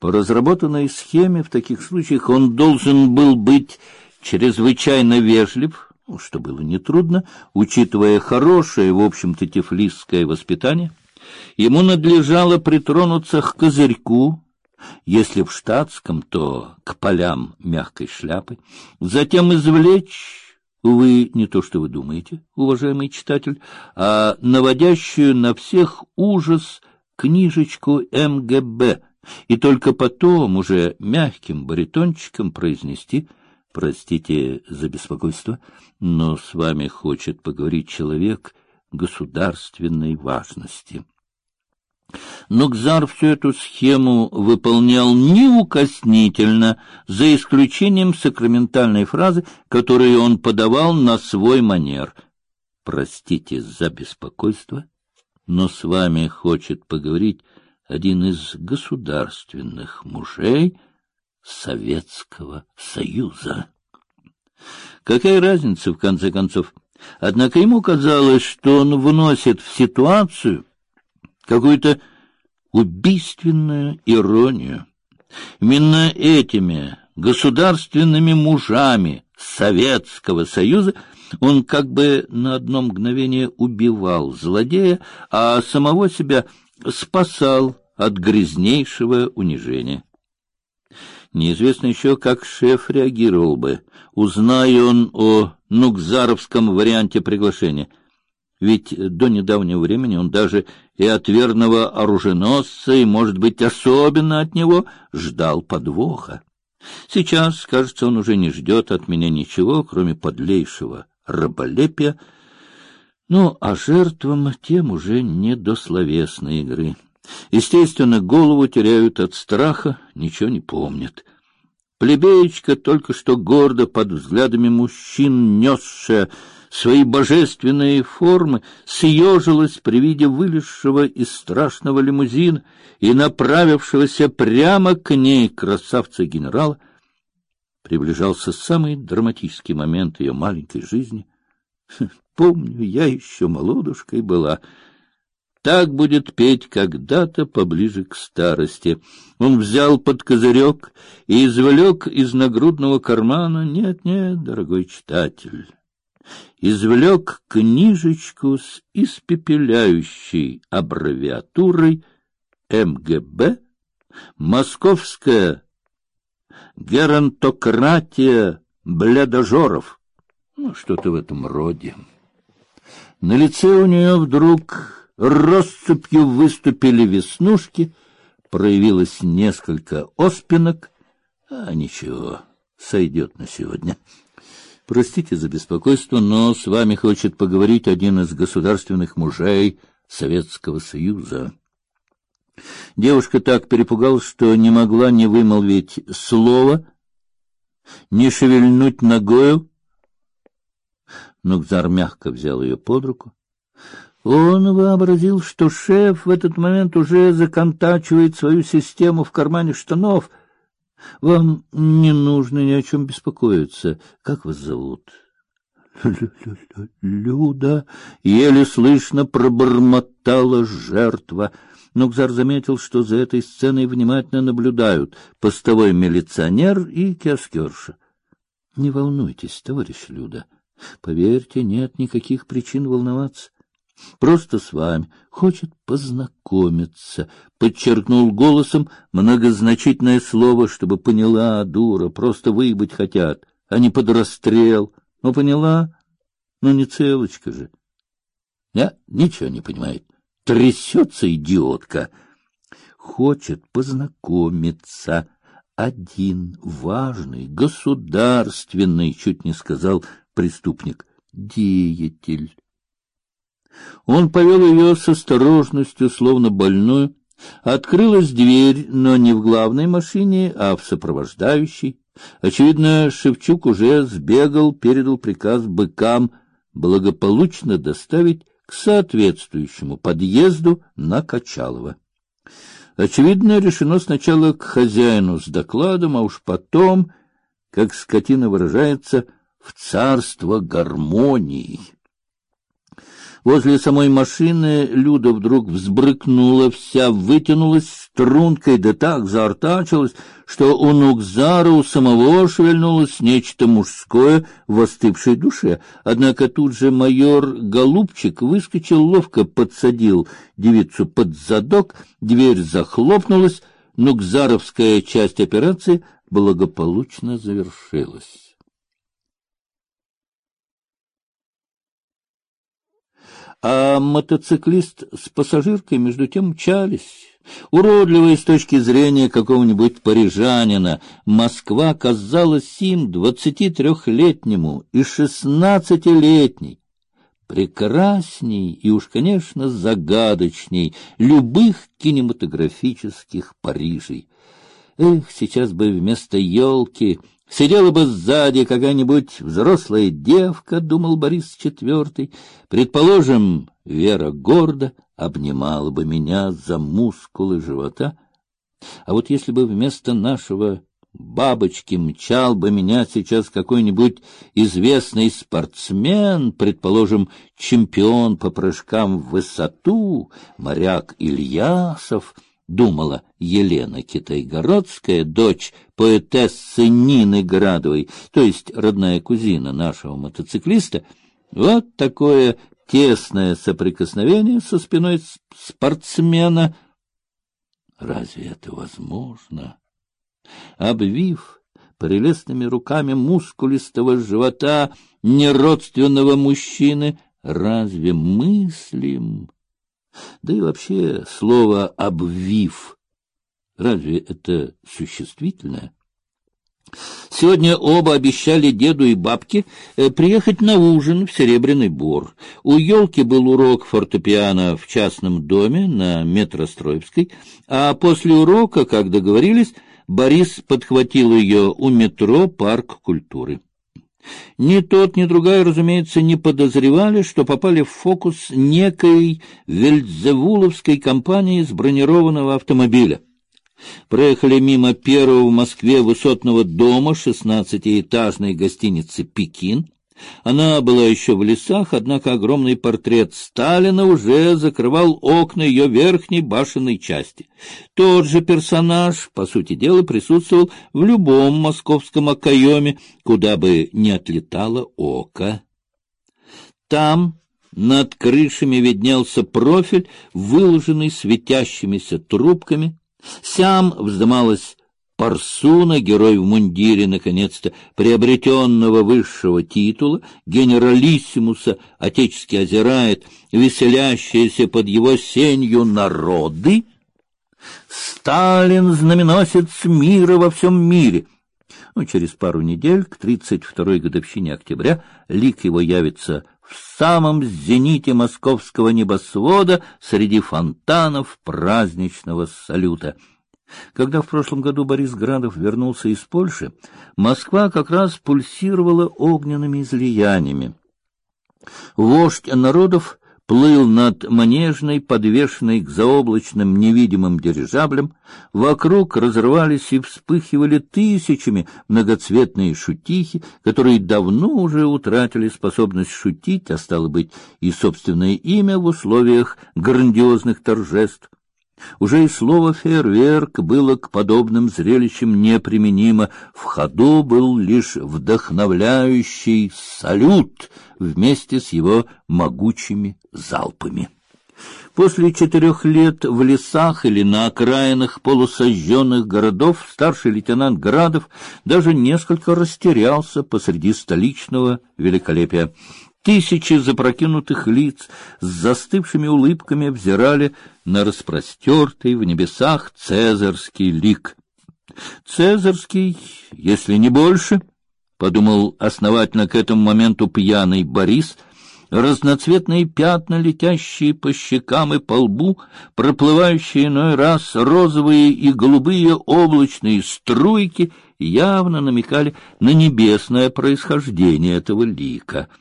По разработанной схеме в таких случаях он должен был быть чрезвычайно вежлив, ну, что было нетрудно, учитывая хорошее, в общем-то, тифлисское воспитание. Ему надлежало притронуться к козырьку, если в штатском, то к полям мягкой шляпы, затем извлечь Увы, не то, что вы думаете, уважаемый читатель, а наводящую на всех ужас книжечку МГБ, и только потом уже мягким баритончиком произнести «Простите за беспокойство, но с вами хочет поговорить человек государственной важности». Но Кзар всю эту схему выполнял неукоснительно, за исключением сакраментальной фразы, которую он подавал на свой манер. «Простите за беспокойство, но с вами хочет поговорить один из государственных мужей Советского Союза». Какая разница, в конце концов? Однако ему казалось, что он вносит в ситуацию какую-то убийственную иронию. Именно этими государственными мужами Советского Союза он как бы на одно мгновение убивал злодея, а самого себя спасал от грязнейшего унижения. Неизвестно еще, как шеф реагировал бы, узная он о нукзаровском варианте приглашения — ведь до недавнего времени он даже и от верного оруженосца, и, может быть, особенно от него, ждал подвоха. Сейчас, кажется, он уже не ждет от меня ничего, кроме подлейшего раболепия, ну, а жертвам тем уже не до словесной игры. Естественно, голову теряют от страха, ничего не помнят. Плебеечка, только что гордо под взглядами мужчин несшая свои божественные формы, съежилась при виде вылезшего из страшного лимузина и направившегося прямо к ней красавца-генерала. Приближался самый драматический момент ее маленькой жизни. Помню, я еще молодушкой была. Так будет петь когда-то поближе к старости. Он взял под козырек и извлек из нагрудного кармана, нет, нет, дорогой читатель, извлек книжечку с испепеляющей аббревиатурой МГБ «Московская геронтократия бледожоров». Ну, что-то в этом роде. На лице у нее вдруг россыпью выступили веснушки, проявилось несколько оспинок, а ничего, сойдет на сегодня. Простите за беспокойство, но с вами хочет поговорить один из государственных мужей Советского Союза. Девушка так перепугалась, что не могла не вымолвить слова, не шевельнуть ногою. Но Гзар мягко взял ее под руку. Он вообразил, что шеф в этот момент уже законтачивает свою систему в кармане штанов — вам не нужно ни о чем беспокоиться. Как вас зовут? Люда, еле слышно пробормотала жертва. Но Кзар заметил, что за этой сценой внимательно наблюдают постовой милиционер и киоскерша. Не волнуйтесь, товарищ Люда. Поверьте, нет никаких причин волноваться. Просто с вами хочет познакомиться, подчеркнул голосом многозначительное слово, чтобы поняла дура, просто выебать хотят, а не под расстрел. Ну поняла? Ну не целочка же. Я ничего не понимает. Трясется идиотка. Хочет познакомиться. Один важный, государственный, чуть не сказал преступник, деятель. Он повел ее с осторожностью, словно больную. Открылась дверь, но не в главной машине, а в сопровождающей. Очевидно, Шевчук уже сбегал, передал приказ быкам благополучно доставить к соответствующему подъезду на Качалово. Очевидно, решено сначала к хозяину с докладом, а уж потом, как скотина выражается, в царство гармонии. Возле самой машины Люда вдруг взбрыкнула, вся вытянулась стрункой, да так заортачилась, что у Нукзара у самого шевельнулось нечто мужское в остывшей душе. Однако тут же майор Голубчик выскочил, ловко подсадил девицу под задок, дверь захлопнулась, Нукзаровская часть операции благополучно завершилась. А мотоциклист с пассажиркой между тем мчались. Уродливая с точки зрения какого-нибудь парижанина, Москва казалась им двадцати трехлетнему и шестнадцатилетней, прекрасней и уж, конечно, загадочней любых кинематографических Парижей. Эх, сейчас бы вместо елки Сидела бы сзади какая-нибудь взрослая девка, думал Борис IV. Предположим, Вера гордо обнимала бы меня за мускулы живота. А вот если бы вместо нашего бабочки мчал бы меня сейчас какой-нибудь известный спортсмен, предположим, чемпион по прыжкам в высоту, моряк Ильясов — думала Елена Китайгородская, дочь поэтессы Нины Градовой, то есть родная кузина нашего мотоциклиста, вот такое тесное соприкосновение со спиной спортсмена. Разве это возможно? Обвив прелестными руками мускулистого живота неродственного мужчины, разве мыслим? Да и вообще слово «обвив» разве это существительное? Сегодня оба обещали деду и бабке э, приехать на ужин в Серебряный Бор. У елки был урок фортепиано в частном доме на Метростроевской, а после урока, как договорились, Борис подхватил ее у метро Парк культуры. Ни тот, ни другая, разумеется, не подозревали, что попали в фокус некой вельзевуловской компании с бронированного автомобиля. Проехали мимо первого в Москве высотного дома шестнадцатиэтажной гостиницы «Пекин», она была еще в лесах, однако огромный портрет Сталина уже закрывал окна ее верхней башенной части. Тот же персонаж, по сути дела, присутствовал в любом московском окоеме, куда бы ни отлетало око. Там над крышами виднелся профиль, выложенный светящимися трубками. Сям вздымалась Парсуна, герой в мундире, наконец-то, приобретенного высшего титула, генералиссимуса, отечески озирает веселящиеся под его сенью народы. Сталин — знаменосец мира во всем мире. Ну, через пару недель, к тридцать второй годовщине октября, лик его явится в самом зените московского небосвода среди фонтанов праздничного салюта — когда в прошлом году Борис Градов вернулся из Польши, Москва как раз пульсировала огненными излияниями. Вождь народов плыл над манежной, подвешенной к заоблачным невидимым дирижаблям, вокруг разрывались и вспыхивали тысячами многоцветные шутихи, которые давно уже утратили способность шутить, а стало быть, и собственное имя в условиях грандиозных торжеств. Уже и слово «фейерверк» было к подобным зрелищам неприменимо. В ходу был лишь вдохновляющий салют вместе с его могучими залпами. После четырех лет в лесах или на окраинах полусожженных городов старший лейтенант Градов даже несколько растерялся посреди столичного великолепия. Тысячи запрокинутых лиц с застывшими улыбками взирали на распростертый в небесах цезарский лик. Цезарский, если не больше, — подумал основательно к этому моменту пьяный Борис, — разноцветные пятна, летящие по щекам и по лбу, проплывающие иной раз розовые и голубые облачные струйки, явно намекали на небесное происхождение этого лика —